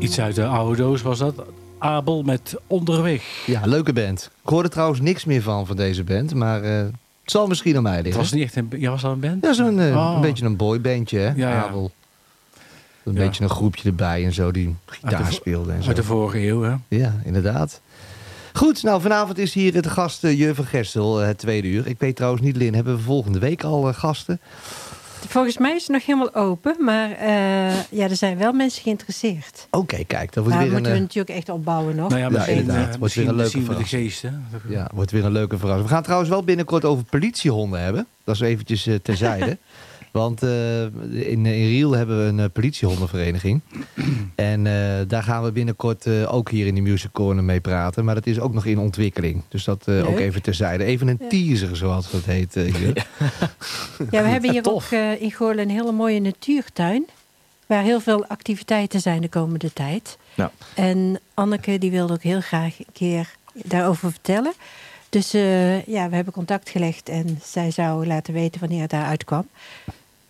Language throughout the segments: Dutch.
Iets uit de oude doos was dat. Abel met Onderweg. Ja, leuke band. Ik hoorde trouwens niks meer van van deze band, maar eh, het zal misschien aan mij Het liggen. was niet echt een... Ja, was dat een band? Ja, zo'n eh, Oh. een beetje een boybandje, hè? Ja. Abel. Een Ja. beetje een groepje erbij en zo die gitaar speelde en zo. Uit de vorige eeuw, hè? Ja, inderdaad. Goed, nou vanavond is hier de gast uh, Jur van Gestel, eh, het tweede uur. Ik weet trouwens niet, Lin, hebben we volgende week al eh, gasten? Volgens mij is het nog helemaal open, maar eh, ja, er zijn wel mensen geïnteresseerd. Oké, kijk, dat wordt Maar weer een, moeten we eh, natuurlijk echt opbouwen nog. Nou ja, inderdaad. eh, Wordt weer een leuke we de verrassing. geest, hè? ja, wordt weer een leuke verrassing. We gaan trouwens wel binnenkort over politiehonden hebben. Dat is eventjes eh, terzijde. Want eh, in, in Riel hebben we een eh, politiehondenvereniging. en eh, daar gaan we binnenkort eh, ook hier in de Music Corner mee praten. Maar dat is ook nog in ontwikkeling. Dus dat eh, ook even terzijde. Even een Ja. teaser, zoals dat heet. eh. Ja, we hebben hier Tof. ook eh, in Goorlen een hele mooie natuurtuin. Waar heel veel activiteiten zijn de komende tijd. Ja. En Anneke die wilde ook heel graag een keer daarover vertellen. Dus eh, ja, we hebben contact gelegd en zij zou laten weten wanneer het daaruit kwam.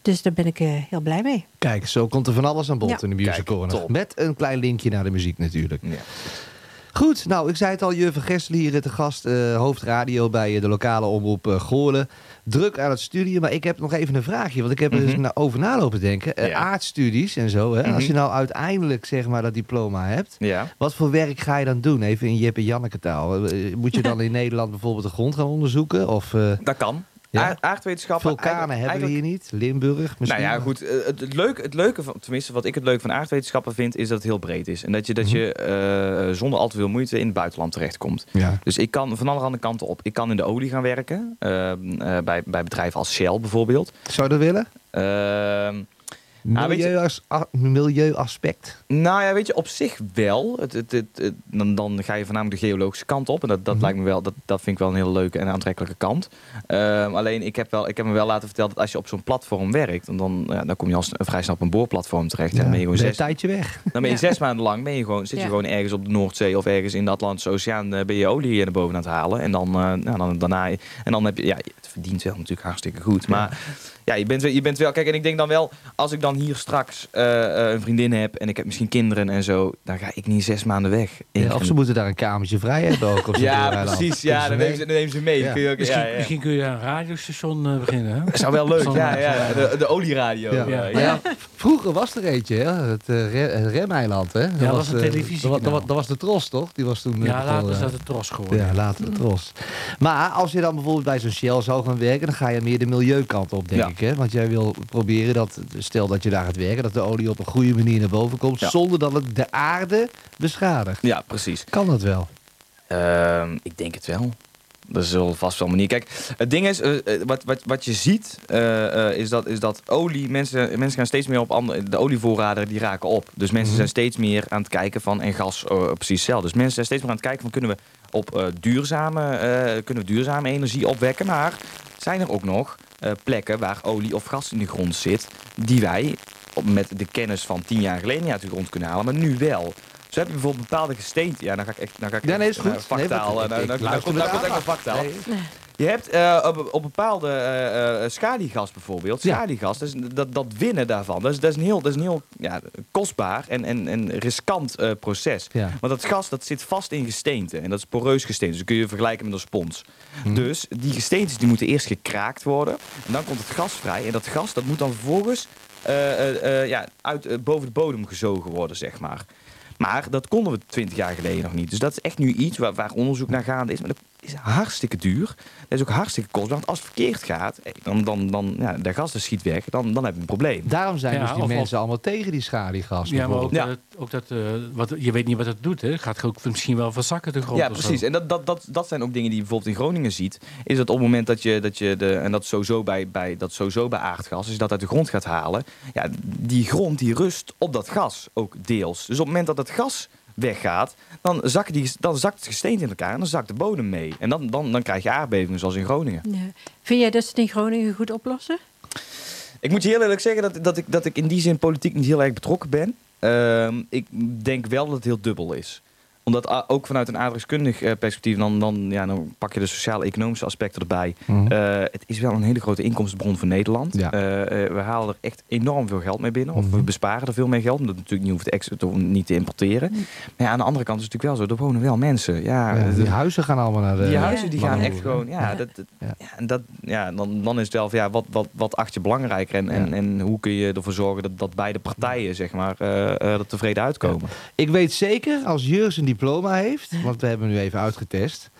Dus daar ben ik eh, heel blij mee. Kijk, zo komt er van alles aan bod Ja. in de Music Corner. Met een klein linkje naar de muziek natuurlijk. Ja. Goed, nou, ik zei het al, Jur van Gestel hier te gast, eh, hoofdradio bij eh, de lokale omroep eh Goorlen. Druk aan het studie, maar ik heb nog even een vraagje, want ik heb er eens na- over nalopen denken. Eh, Ja. aardstudies en zo, hè? als Mhm. je nou uiteindelijk zeg maar dat diploma hebt, ja. wat voor werk ga je dan doen? Even in Jip en Janneke taal. Eh, Moet je dan in Nederland bijvoorbeeld de grond gaan onderzoeken? Of eh, Dat kan. Ja? Aardwetenschappen. vulkanen hebben we hier niet? Limburg misschien? Nou ja, goed. eh, Het, het, leuke, het leuke van, tenminste wat ik het leuke van aardwetenschappen vind, is dat het heel breed is. En dat je, dat Mhm. je eh, zonder al te veel moeite in het buitenland terechtkomt. Ja. Dus ik kan van allerhande kanten op. Ik kan in de olie gaan werken. eh, eh, bij, bij bedrijven als Shell bijvoorbeeld. Zou je dat willen? Weet je- Milieuas- a- milieuaspect? Nou ja, weet je, op zich wel. Het, het, het, het- dan, dan ga je voornamelijk de geologische kant op. En dat, dat Mhm. lijkt me wel, dat, dat vind ik wel een hele leuke en aantrekkelijke kant. Ehm, alleen ik heb, wel, ik heb me wel laten vertellen dat als je op zo'n platform werkt, dan, dan, ja, dan kom je al s- vrij snel op een boorplatform terecht. En dan ben je gewoon ben je zes, een tijdje weg. dan ben je Ja. zes maanden lang ben je gewoon, zit je Ja. gewoon ergens op de Noordzee of ergens in de Atlantische Oceaan eh, ben je olie naar boven aan het halen. En dan, eh, nou, dan daarna, en dan heb je, ja, het verdient wel natuurlijk hartstikke goed. Maar ja, je bent, wel- je bent wel, kijk, en ik denk dan wel, als ik dan hier straks eh, eh, een vriendin heb en ik heb misschien kinderen en zo, dan ga ik niet zes maanden weg. Ja, Ik- of ze moeten daar een kamertje vrij hebben ook. Op ja, precies. Ja, dan nemen ze, dan nemen ze mee. Ja. Kun je ook, Misschien, ja, ja. misschien kun je een radiostation eh, beginnen, hè? Dat zou wel leuk, ja, ja. De, de olieradio. Ja. Ja. ja. Maar ja, vroeger was er eentje, hè? het uh, Re- Remeiland. Hè? dat was een eh, televisiekanaal. Dat, was- dat was de Tros, toch? Die was toen. Ja, later is dat het tros geworden. Ja, later de Tros. Maar als je dan bijvoorbeeld bij zo'n Shell zou gaan werken, dan ga je meer de milieukant op, denk Ja. Hè? Want jij wil proberen dat, stel dat je daar gaat werken, dat de olie op een goede manier naar boven komt, Ja. zonder dat het de aarde beschadigt. ja, precies. Kan dat wel? Ehm, ik denk het wel. Dat is wel vast wel een manier. Kijk, het ding is, eh, eh, wat, wat, wat je ziet, eh, is, dat, is dat olie, mensen, mensen gaan steeds meer op andere, de olievoorraden die raken op. Dus mensen Mhm. zijn steeds meer aan het kijken van, en gas precies hetzelfde. Dus mensen zijn steeds meer aan het kijken van, kunnen we op duurzame, kunnen we duurzame energie opwekken? Maar zijn er ook nog eh, plekken waar olie of gas in de grond zit, die wij met de kennis van tien jaar geleden niet uit de grond kunnen halen, maar nu wel. Zo heb je bijvoorbeeld bepaalde gesteenten. Ja, dan ga ik echt. Dan ga ik Ja, nee, is goed. Nee, Vaktaal. komt- nou komt echt nog vaktaal. Nee. Je hebt eh, op, op bepaalde eh, schaliegas bijvoorbeeld. Schaliegas, dat, dat, dat winnen daarvan, dat is, dat is een heel, dat is een heel ja, kostbaar en, en, en riskant proces. Ja. Want dat gas dat zit vast in gesteente. En dat is poreus gesteente. Dus dat kun je vergelijken met een spons. Mhm. Dus die gesteentes die moeten eerst gekraakt worden. En dan komt het gas vrij. En dat gas dat moet dan vervolgens ja, uit, boven de bodem gezogen worden, zeg maar. Maar dat konden we 20 jaar geleden nog niet. Dus dat is echt nu iets waar, waar onderzoek naar gaande is. Maar dat is hartstikke duur. Dat is ook hartstikke kostbaar. Want als het verkeerd gaat, eh, dan, dan, dan ja, de gas dat schiet weg, dan, dan heb je een probleem. Daarom zijn Ja, dus die mensen allemaal tegen die schaliegas. Ja, maar ook, bijvoorbeeld. dat, ook dat, eh, wat, je weet niet wat het doet. Hè. Het gaat ook misschien wel verzakken de grond. Ja, zo. precies. En dat, dat, dat, dat zijn ook dingen die je bijvoorbeeld in Groningen ziet. Is dat op het moment dat je, dat je de, en dat sowieso bij, bij, dat sowieso bij aardgas, als je dat uit de grond gaat halen, ja, die grond die rust op dat gas ook deels. Dus op het moment dat het gas weggaat, dan, zakken die, dan zakt het gesteente in elkaar en dan zakt de bodem mee. En dan, dan, dan krijg je aardbevingen zoals in Groningen. Ja. Vind jij dat ze het in Groningen goed oplossen? Ik moet je heel eerlijk zeggen dat, dat, ik, dat ik in die zin politiek niet heel erg betrokken ben. Ehm, ik denk wel dat het heel dubbel is. Omdat ook vanuit een aardrijkskundig eh, perspectief, dan, dan, ja, dan pak je de sociaal-economische aspecten erbij. Mhm. Eh, het is wel een hele grote inkomstenbron voor Nederland. Ja. Eh, eh, we halen er echt enorm veel geld mee binnen. Of we Mhm. besparen er veel meer geld. Omdat we natuurlijk niet hoeven te, ex- te, niet te importeren. Maar ja, aan de andere kant is het natuurlijk wel zo. Er wonen wel mensen. Ja, Ja, de- die huizen gaan allemaal naar de... die Ja. huizen die gaan echt gewoon. Ja, Ja. dat, dat- Ja. ja, en dat, ja dan, dan is het wel van ja, wat, wat, wat acht je belangrijker en, en, Ja. en hoe kun je ervoor zorgen dat, dat beide partijen zeg maar, er tevreden uitkomen. Ik weet zeker, als Jurs een diploma heeft, want we hebben hem nu even uitgetest,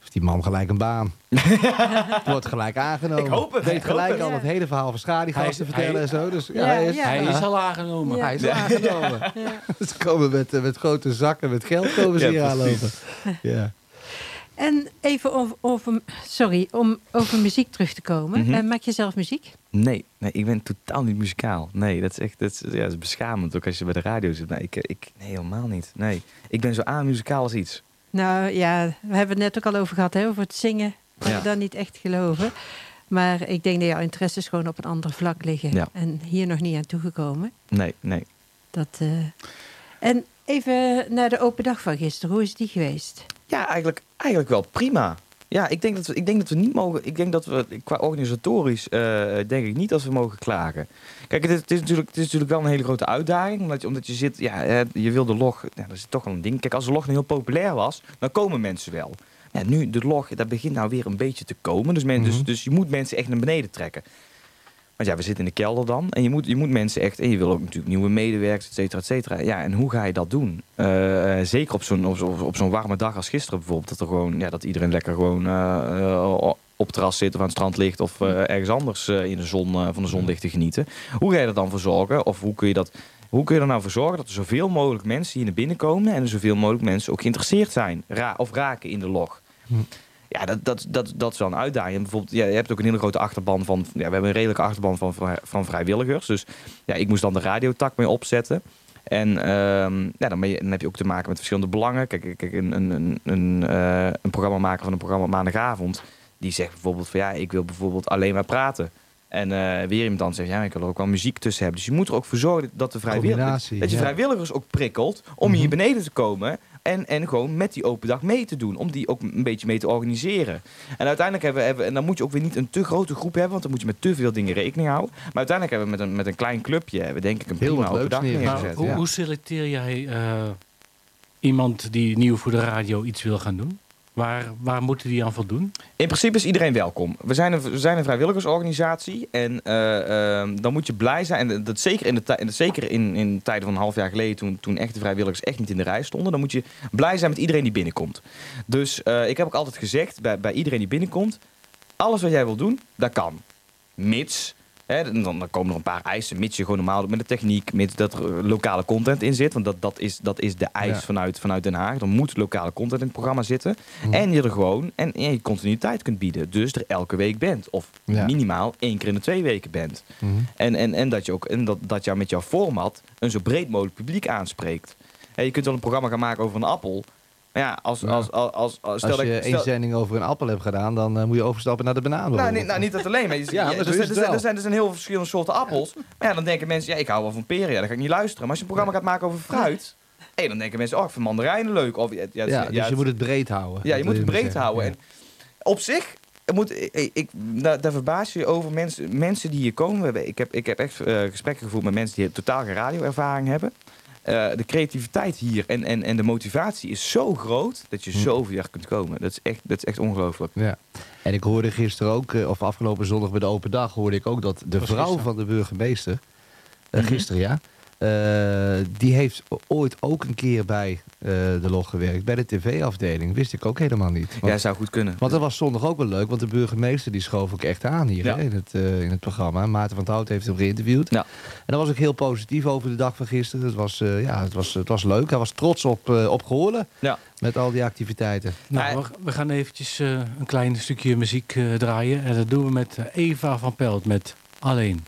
heeft die man gelijk een baan. Wordt gelijk aangenomen. Ik hoop het, Weet gelijk het. al het hele verhaal van Schadigas Hij te vertellen hij- en zo. Dus ja, Ja, hij is, ja. Hij is al aangenomen. Ja. hij is aangenomen. Ja. Ze komen met, eh, met grote zakken met geld komen ze Ja, hier aanlopen. Ja. En even over, over, sorry, om over muziek terug te komen. Mhm. Eh, maak je zelf muziek? Nee, nee, ik ben totaal niet muzikaal. Nee, dat is echt dat is, ja, dat is beschamend ook als je bij de radio zit. Nee, ik, ik, nee helemaal niet. Nee, ik ben zo aan-muzikaal als iets. Nou ja, we hebben het net ook al over gehad, hè, over het zingen. Dat Ja. we dat niet echt geloven. Maar ik denk dat jouw interesses gewoon op een ander vlak liggen. Ja. En hier nog niet aan toegekomen. Nee, nee. Dat, eh, En even naar de open dag van gisteren. Hoe is die geweest? Ja, eigenlijk, eigenlijk wel prima. Ja, ik denk dat we, ik denk dat we niet mogen. Ik denk dat we qua organisatorisch eh, denk ik niet dat we mogen klagen. Kijk, het is, het is, natuurlijk, het is natuurlijk wel een hele grote uitdaging. Omdat je, omdat je zit, ja, je wil de log. Ja, dat is toch wel een ding. Kijk, als de log nou heel populair was, dan komen mensen wel. Ja, nu, de log, dat begint nou weer een beetje te komen. Dus, men, dus, Mhm. dus je moet mensen echt naar beneden trekken. Want ja, we zitten in de kelder dan. En je moet, je moet mensen echt... En je wil ook natuurlijk nieuwe medewerkers, et cetera, et cetera. Ja, en hoe ga je dat doen? Eh, zeker op zo'n op, op zo'n warme dag als gisteren bijvoorbeeld. Dat, er gewoon, ja, dat iedereen lekker gewoon eh, op terras zit of aan het strand ligt... of ergens anders in de zon, van de zon ligt te genieten. Hoe ga je er dan voor zorgen? Of hoe kun je dat... Hoe kun je er nou voor zorgen dat er zoveel mogelijk mensen hier naar binnen komen... en er zoveel mogelijk mensen ook geïnteresseerd zijn ra of raken in de log? Hm. Ja, dat, dat, dat, dat is wel een uitdaging. Bijvoorbeeld, ja, je hebt ook een hele grote achterban van... Ja, we hebben een redelijke achterban van, van vrijwilligers. Dus ja, ik moest dan de radiotak mee opzetten. En ehm, ja, dan, je, dan heb je ook te maken met verschillende belangen. Kijk, kijk een, een, een, een, eh, een programma maken van een programma maandagavond... die zegt bijvoorbeeld van ja, ik wil bijvoorbeeld alleen maar praten. En eh, weer iemand dan zegt, ja, ik wil er ook wel muziek tussen hebben. Dus je moet er ook voor zorgen dat, de vrijwilligers, dat je ja. vrijwilligers ook prikkelt om Mhm. hier beneden te komen. En, en gewoon met die open dag mee te doen. Om die ook een beetje mee te organiseren. En uiteindelijk hebben we, hebben, en dan moet je ook weer niet een te grote groep hebben. Want dan moet je met te veel dingen rekening houden. Maar uiteindelijk hebben we met een, met een klein clubje, hebben we denk ik een Heel prima open dag neergezet, hoe, ja. hoe selecteer jij eh, iemand die nieuw voor de radio iets wil gaan doen? Waar, waar moeten die aan voldoen? In principe is iedereen welkom. We zijn een, we zijn een vrijwilligersorganisatie. En eh, ehm, dan moet je blij zijn. En dat zeker in, de zeker in, in tijden van een half jaar geleden, toen, toen echte vrijwilligers echt niet in de rij stonden. Dan moet je blij zijn met iedereen die binnenkomt. Dus eh, ik heb ook altijd gezegd bij, bij iedereen die binnenkomt: alles wat jij wil doen, dat kan. Mits. Hè, dan, dan komen er een paar eisen, mits je gewoon normaal doet met de techniek, mits dat er lokale content in zit. Want dat, dat, is, dat is de eis Ja. vanuit, vanuit Den Haag. Er moet lokale content in het programma zitten. Mhm. En je er gewoon en, en je continuïteit kunt bieden. Dus er elke week bent. Of Ja. minimaal één keer in de twee weken bent. Mhm. En, en, en dat je ook en dat, dat je met jouw format een zo breed mogelijk publiek aanspreekt. Hè, je kunt wel een programma gaan maken over een appel. Ja, als, Ja. als, als, als, als- stel Als je één zending over een appel hebt gedaan, dan eh, moet je overstappen naar de banaan. nou, niet, nou, niet dat alleen. Maar je, Ja, er, zijn- er, zijn, er, zijn, zijn heel veel verschillende soorten appels. Maar ja, dan denken mensen, ja, ik hou wel van peren. Ja, dan ga ik niet luisteren. Maar als je een programma gaat maken over fruit... Dan denken mensen, oh, ik vind mandarijnen leuk. Of, ja, ja, ja, ja, dus het- je moet het breed houden. Ja, je moet het breed zeggen. houden. En op zich moet ik, ik daar, daar verbaas je je over mensen, mensen die hier komen. Ik, heb, ik heb echt eh, gesprekken gevoerd met mensen die totaal geen radioervaring hebben. Eh, de creativiteit hier en, en, en de motivatie is zo groot dat je Hm. zo ver kunt komen. Dat is echt, dat is echt ongelooflijk. Ja. En ik hoorde gisteren ook, eh, of afgelopen zondag bij de open dag, hoorde ik ook dat de vrouw gisteren. van de burgemeester, eh, Mhm. gisteren ja, die heeft ooit ook een keer bij eh, de log gewerkt, bij de tv-afdeling. Wist ik ook helemaal niet. Want, Ja, zou goed kunnen. want dat was zondag ook wel leuk, want de burgemeester die schoof ook echt aan hier Ja. hè, in, het, eh, in het programma. Maarten van het Hout heeft hem geïnterviewd. Ja. En dat was ook heel positief over de dag van gisteren. Het was, eh, ja, het was, het was leuk. Hij was trots op, eh op Goorlen Ja. met al die activiteiten. Nou, we, we gaan eventjes eh, een klein stukje muziek eh, draaien. En dat doen we met eh, Eva van Pelt met Alleen.